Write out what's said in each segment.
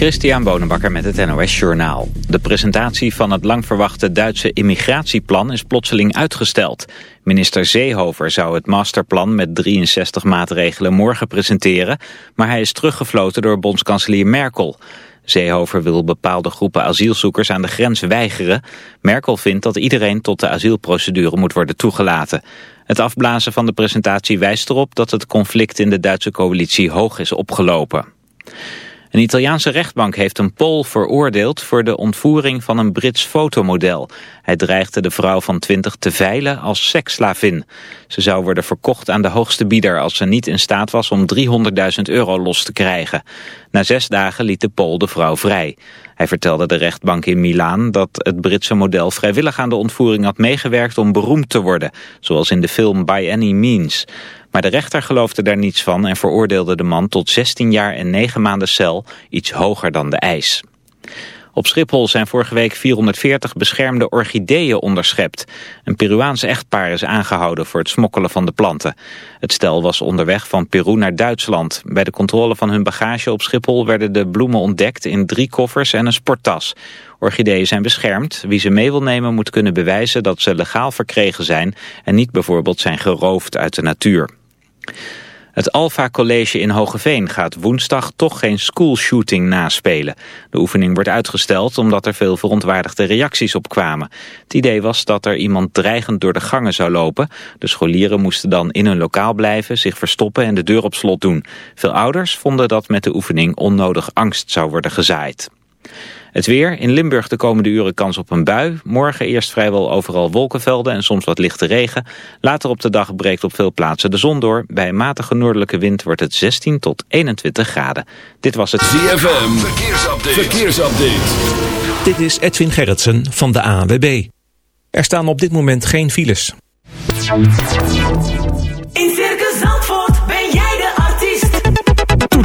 Christian Bonenbakker met het NOS Journaal. De presentatie van het lang verwachte Duitse immigratieplan is plotseling uitgesteld. Minister Seehofer zou het masterplan met 63 maatregelen morgen presenteren... maar hij is teruggefloten door bondskanselier Merkel. Seehofer wil bepaalde groepen asielzoekers aan de grens weigeren. Merkel vindt dat iedereen tot de asielprocedure moet worden toegelaten. Het afblazen van de presentatie wijst erop dat het conflict in de Duitse coalitie hoog is opgelopen. Een Italiaanse rechtbank heeft een Pool veroordeeld voor de ontvoering van een Brits fotomodel. Hij dreigde de vrouw van 20 te veilen als seksslavin. Ze zou worden verkocht aan de hoogste bieder als ze niet in staat was om 300.000 euro los te krijgen. Na zes dagen liet de Pool de vrouw vrij. Hij vertelde de rechtbank in Milaan dat het Britse model vrijwillig aan de ontvoering had meegewerkt om beroemd te worden, zoals in de film By Any Means. Maar de rechter geloofde daar niets van en veroordeelde de man tot 16 jaar en 9 maanden cel, iets hoger dan de eis. Op Schiphol zijn vorige week 440 beschermde orchideeën onderschept. Een Peruaans echtpaar is aangehouden voor het smokkelen van de planten. Het stel was onderweg van Peru naar Duitsland. Bij de controle van hun bagage op Schiphol werden de bloemen ontdekt in drie koffers en een sporttas. Orchideeën zijn beschermd. Wie ze mee wil nemen moet kunnen bewijzen dat ze legaal verkregen zijn... en niet bijvoorbeeld zijn geroofd uit de natuur. Het Alpha College in Hogeveen gaat woensdag toch geen schoolshooting naspelen. De oefening wordt uitgesteld omdat er veel verontwaardigde reacties op kwamen. Het idee was dat er iemand dreigend door de gangen zou lopen. De scholieren moesten dan in hun lokaal blijven, zich verstoppen en de deur op slot doen. Veel ouders vonden dat met de oefening onnodig angst zou worden gezaaid. Het weer, in Limburg de komende uren kans op een bui. Morgen eerst vrijwel overal wolkenvelden en soms wat lichte regen. Later op de dag breekt op veel plaatsen de zon door. Bij een matige noordelijke wind wordt het 16 tot 21 graden. Dit was het ZFM, verkeersupdate. verkeersupdate. Dit is Edwin Gerritsen van de ANWB. Er staan op dit moment geen files.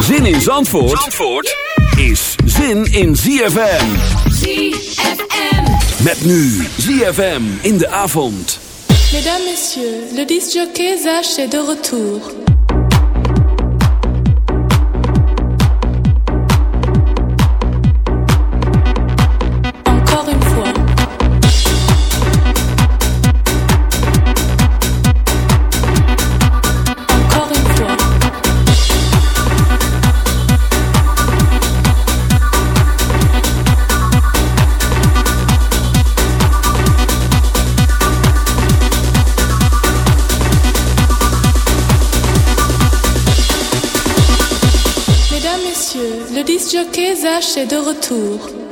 Zin in Zandvoort, Zandvoort is zin in ZFM. ZFM. Met nu ZFM in de avond. Mesdames, Messieurs, le disc jockey Zach est de retour. Zach est de retour.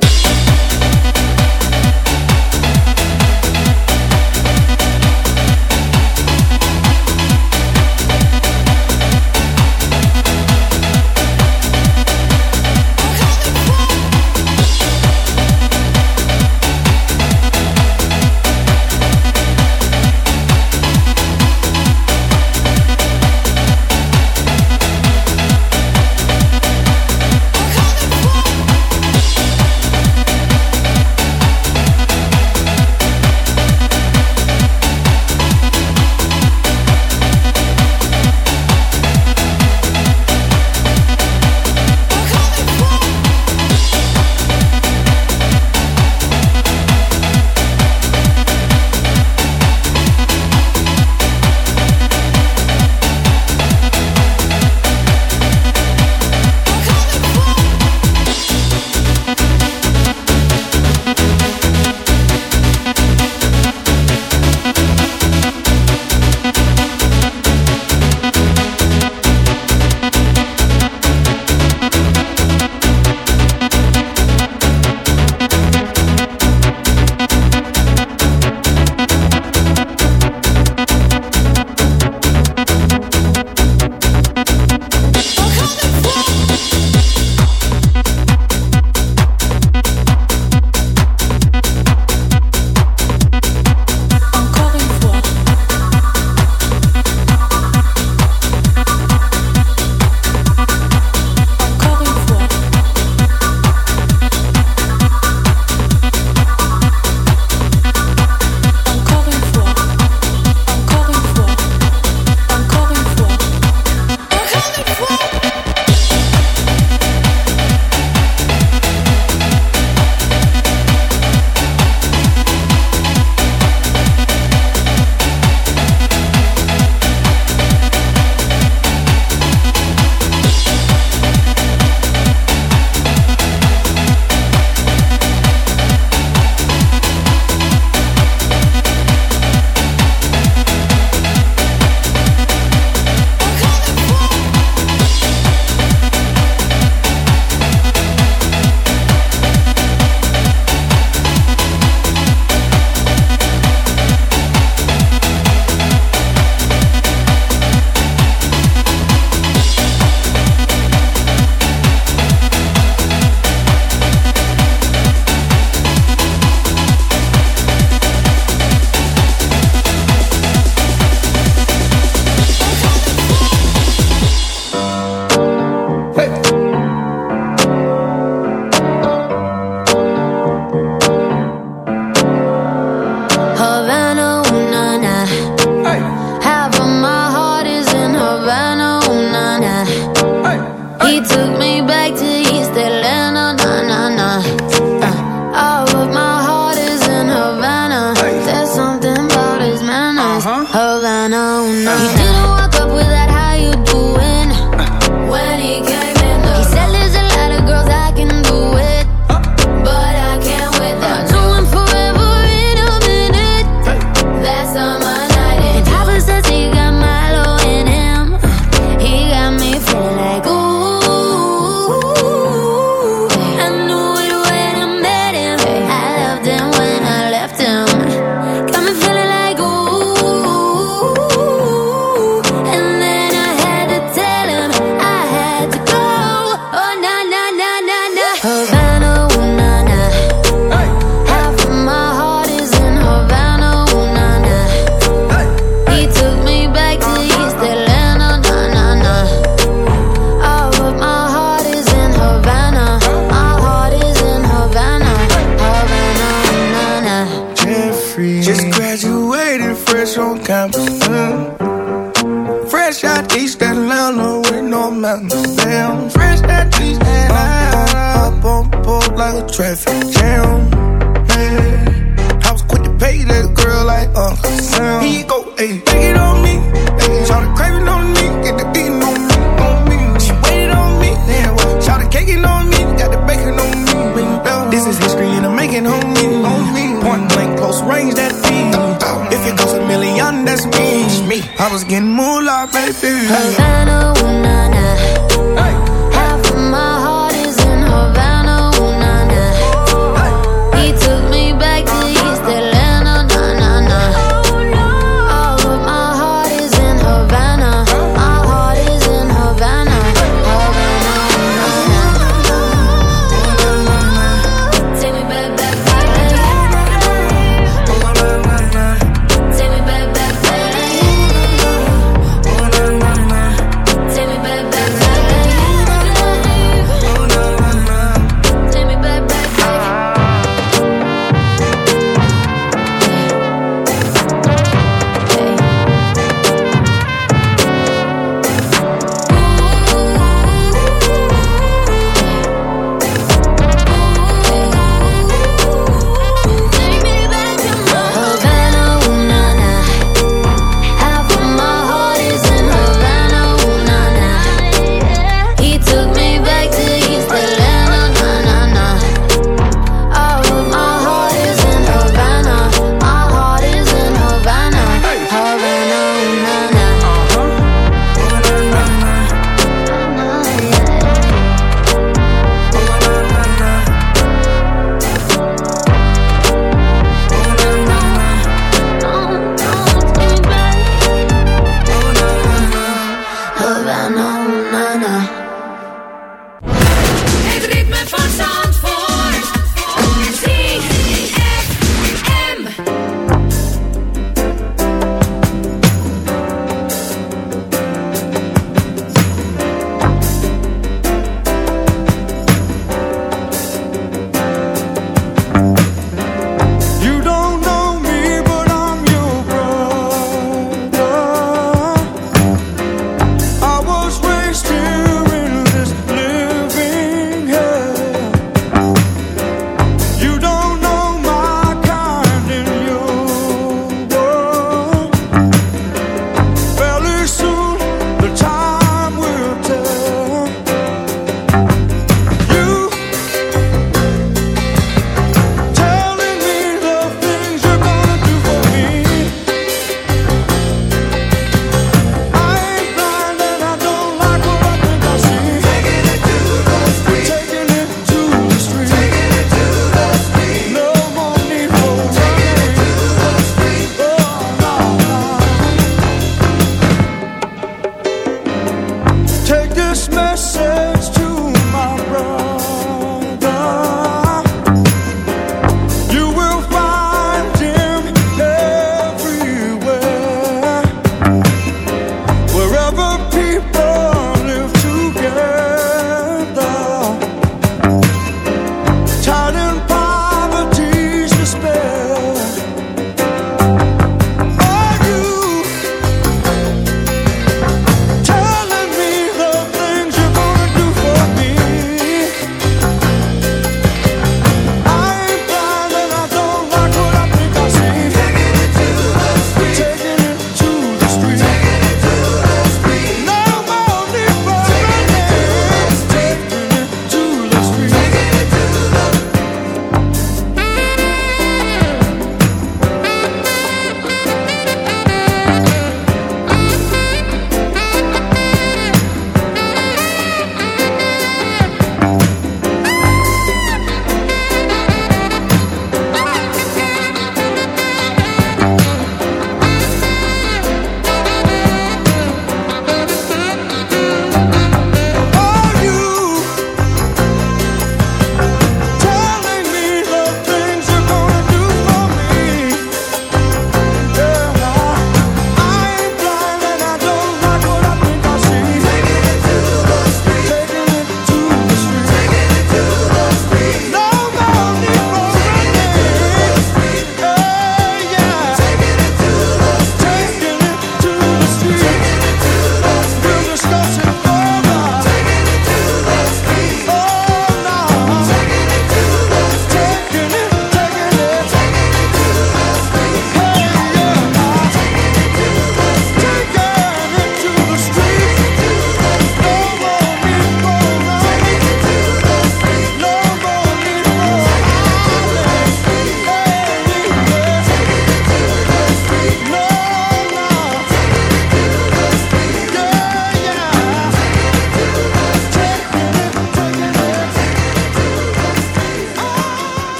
Moolah, baby. Havana, ooh, nah, nah.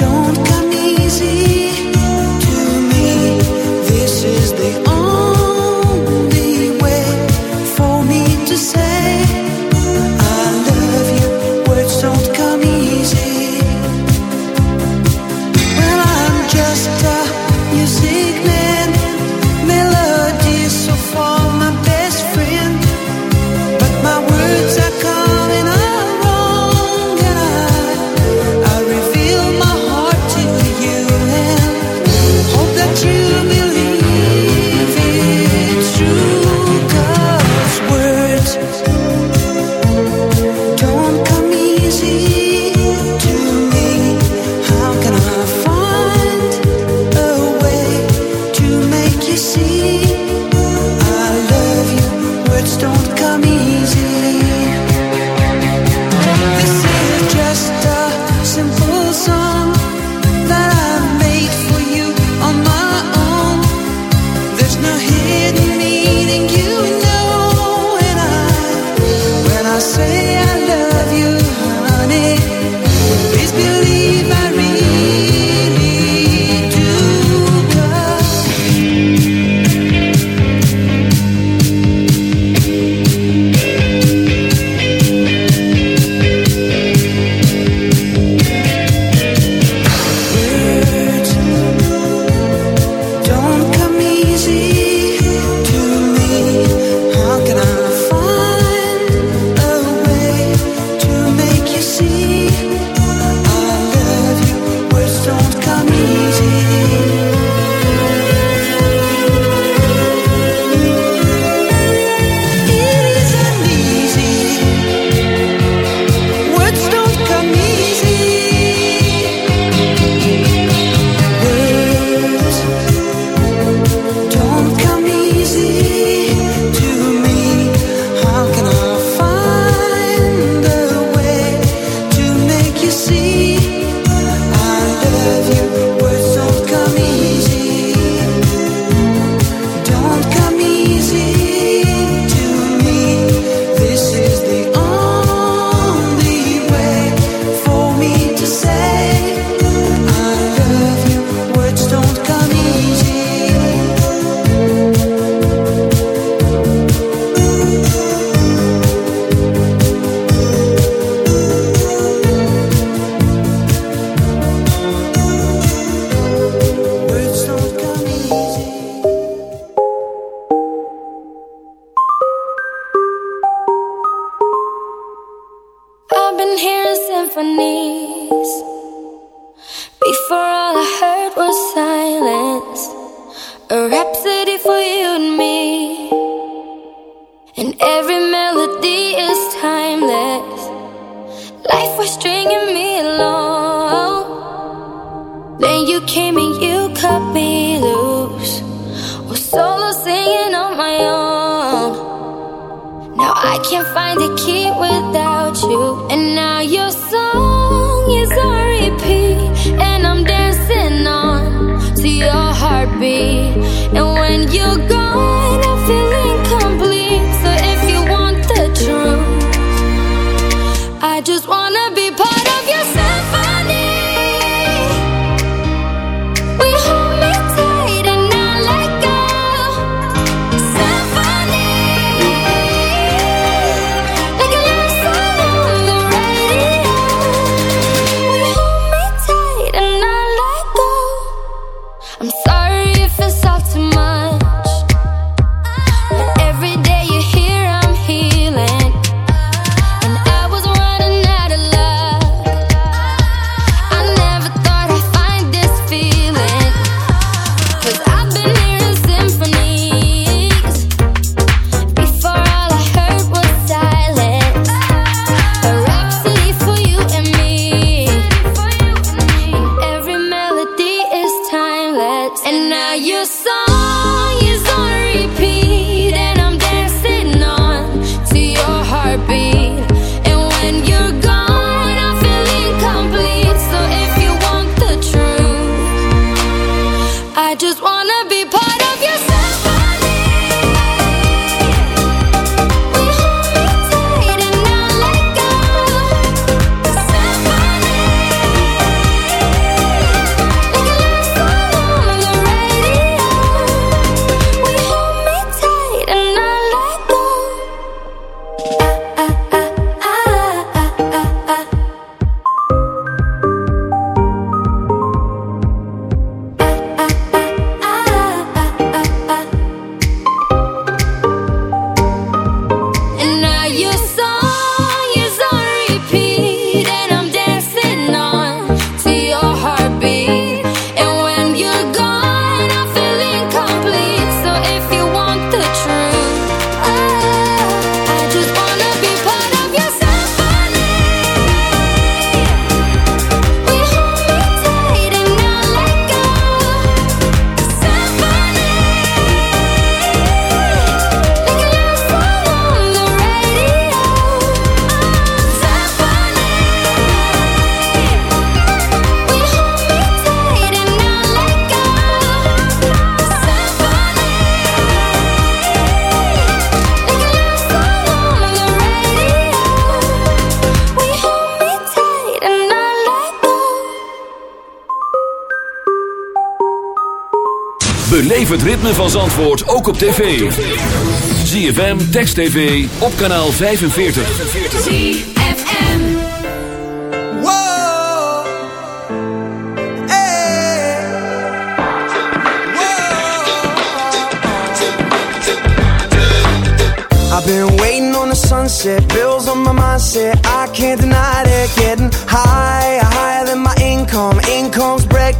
Don't Beleef het ritme van Zandvoort ook op tv. ZFM, Text TV, op kanaal 45. ZFM. Whoa. Hey. I've been waiting on the sunset, bills on my mindset. I can't deny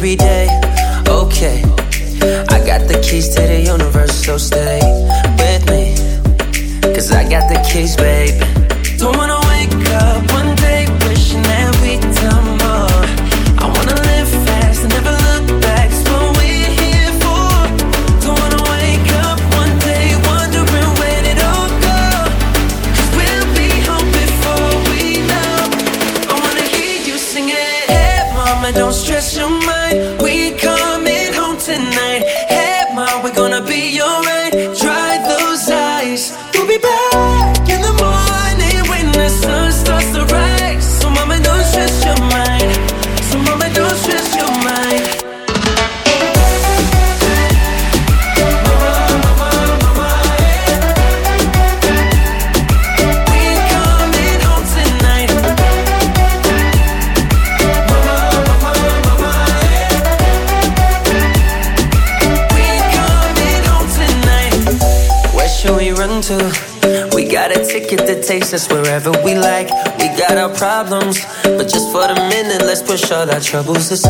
every day? Troubles aside.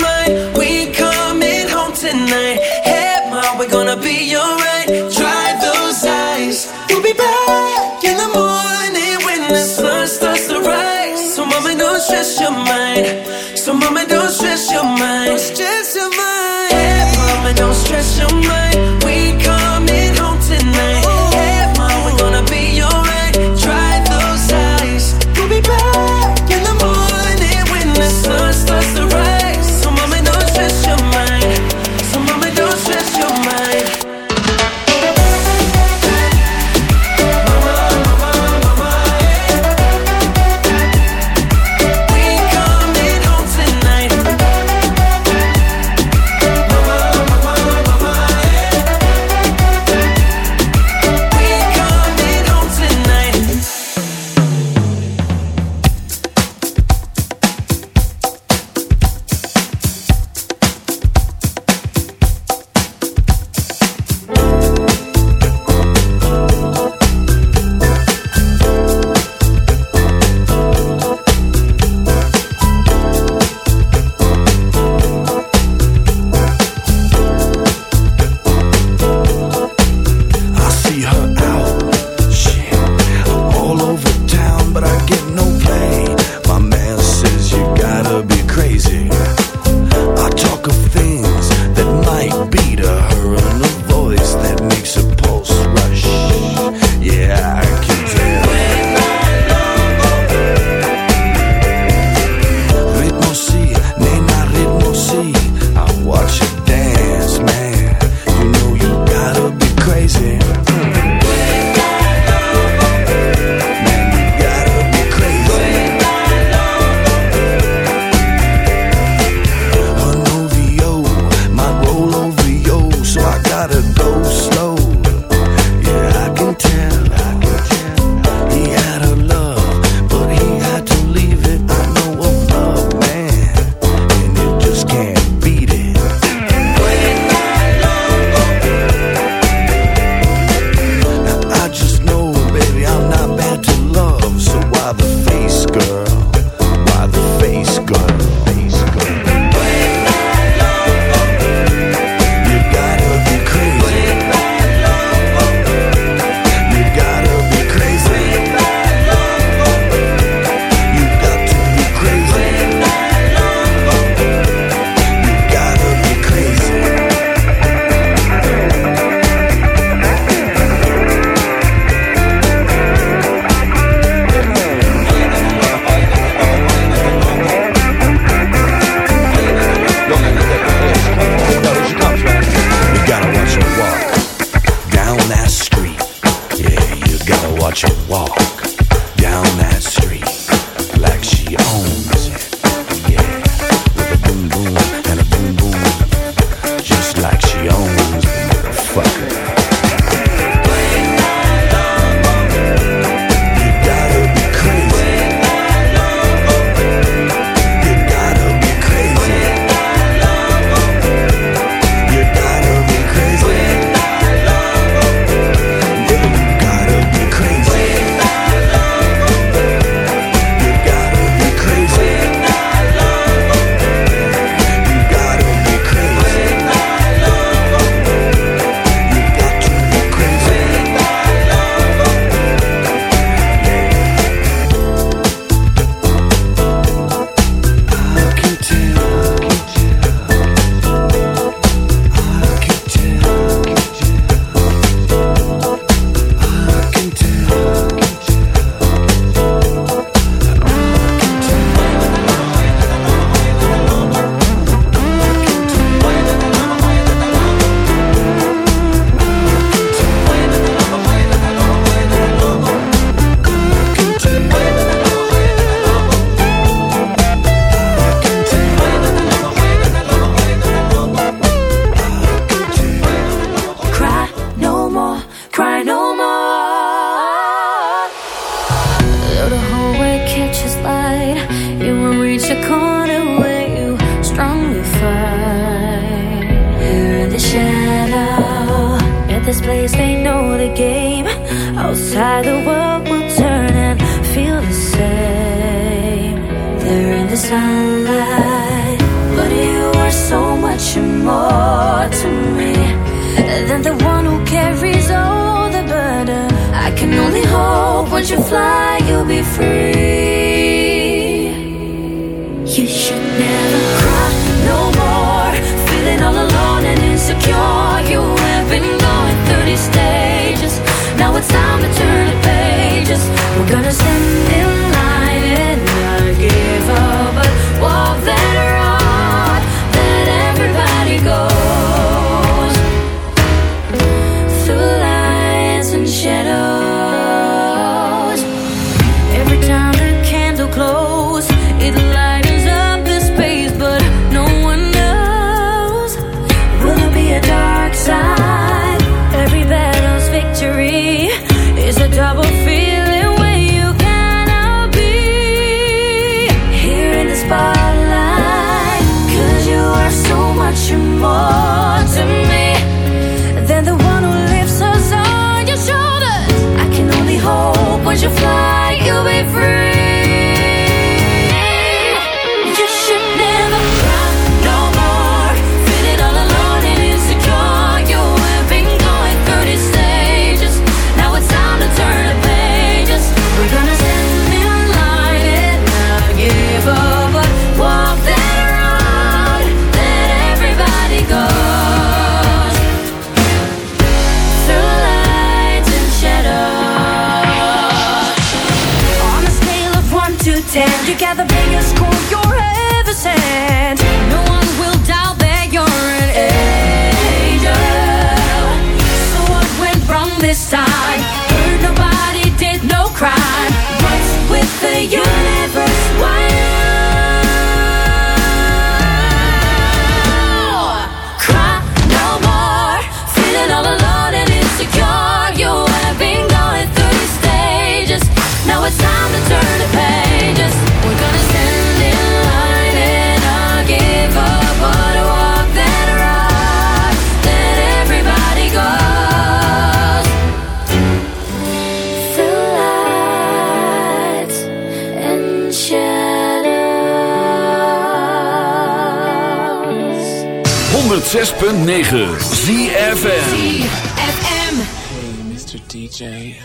106.9 ZFM ZFM Hey Mr. DJ,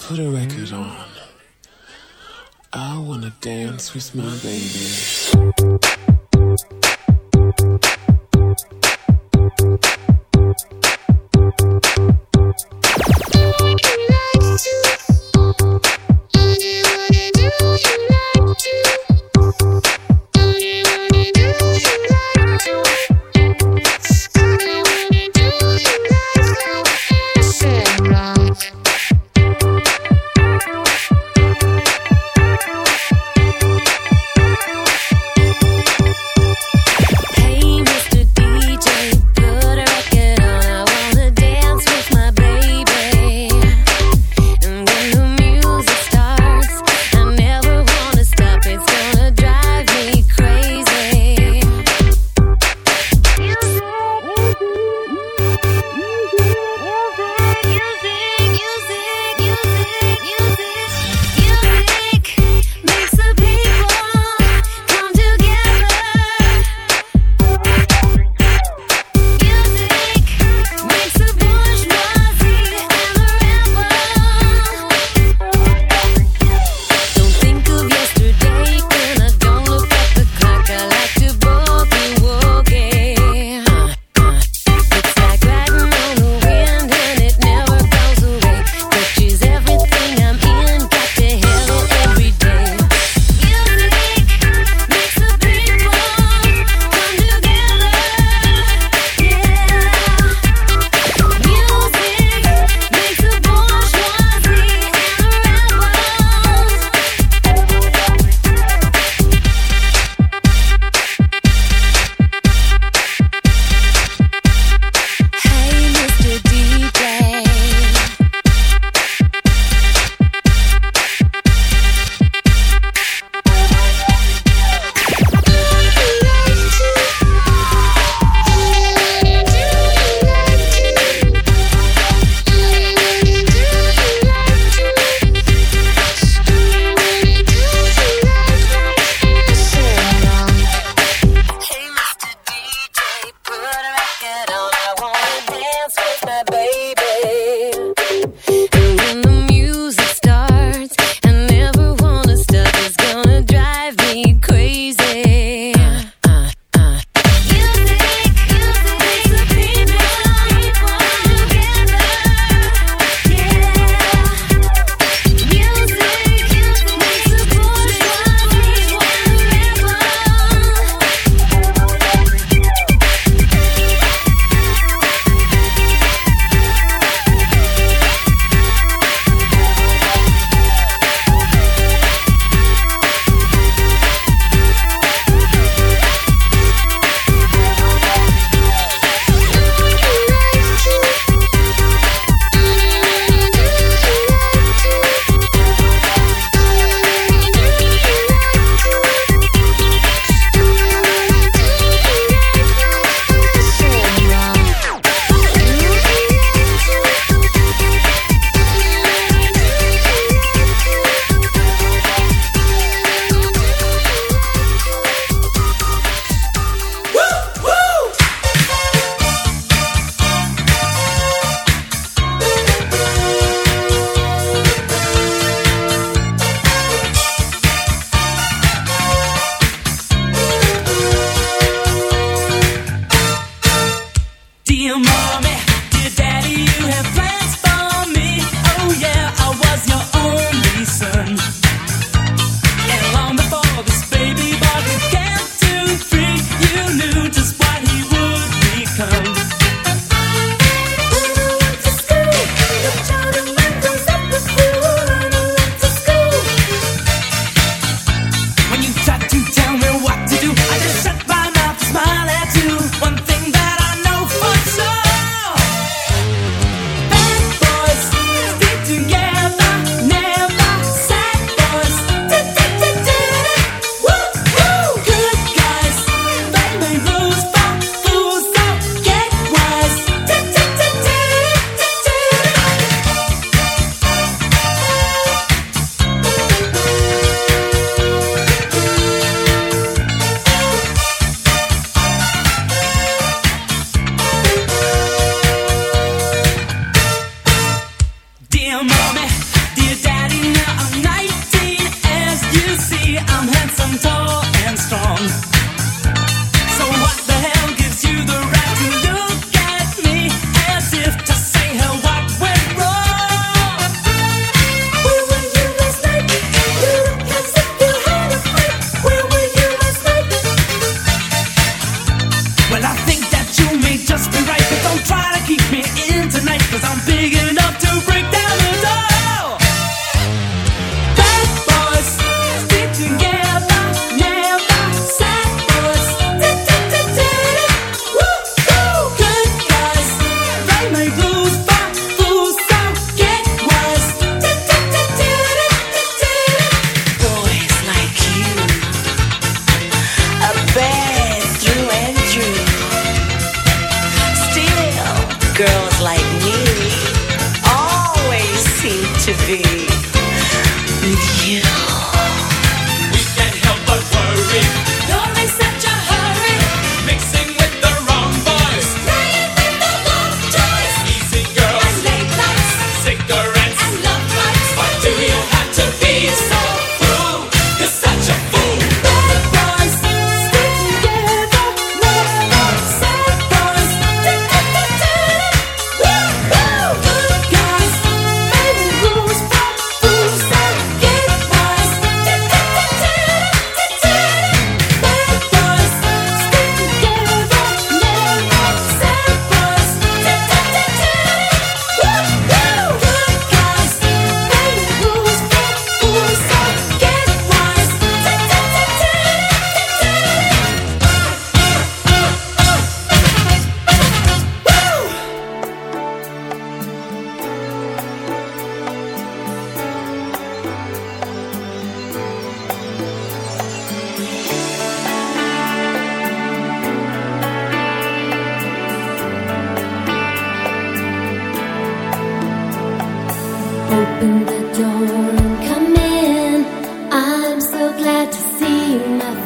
put a record on. I wanna dance with my baby.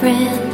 friend.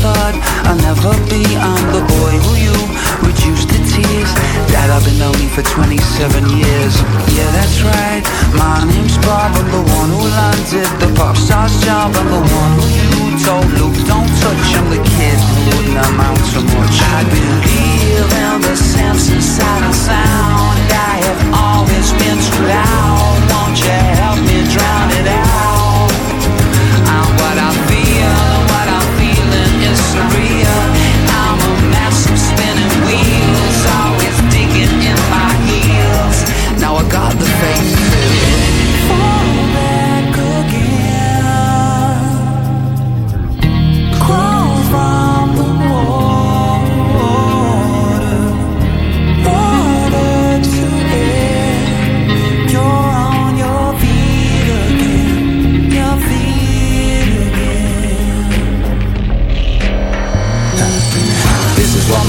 Thought I'll never be. I'm the boy who you reduced to tears. Dad, I've been lonely for 27 years. Yeah, that's right. My name's Bob. I'm the one who landed the pop star's job. I'm the one who you told Luke, don't touch. I'm the kid who wouldn't amount to much. I believe in the Samson side and sound. I have always been too loud.